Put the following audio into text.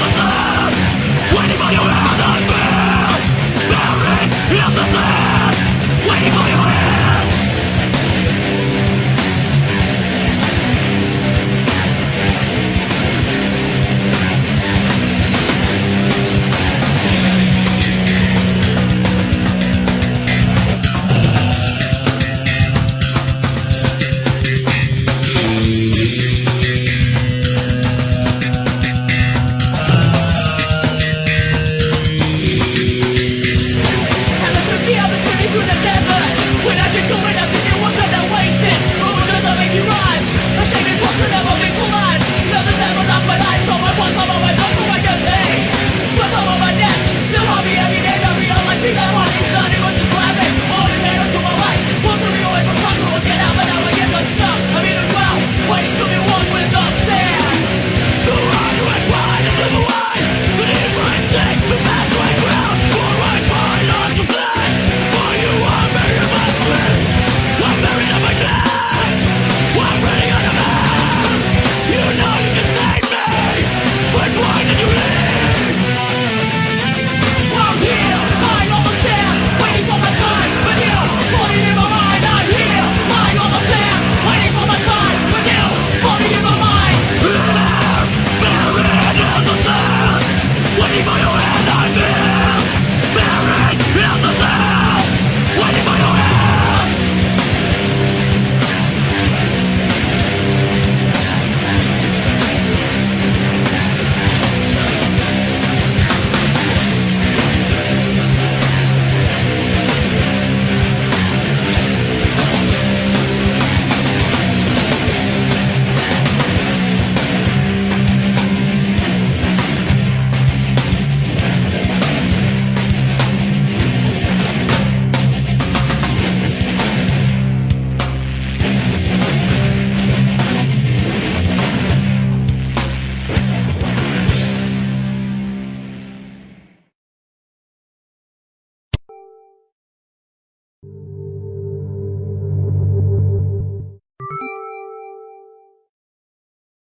What's up?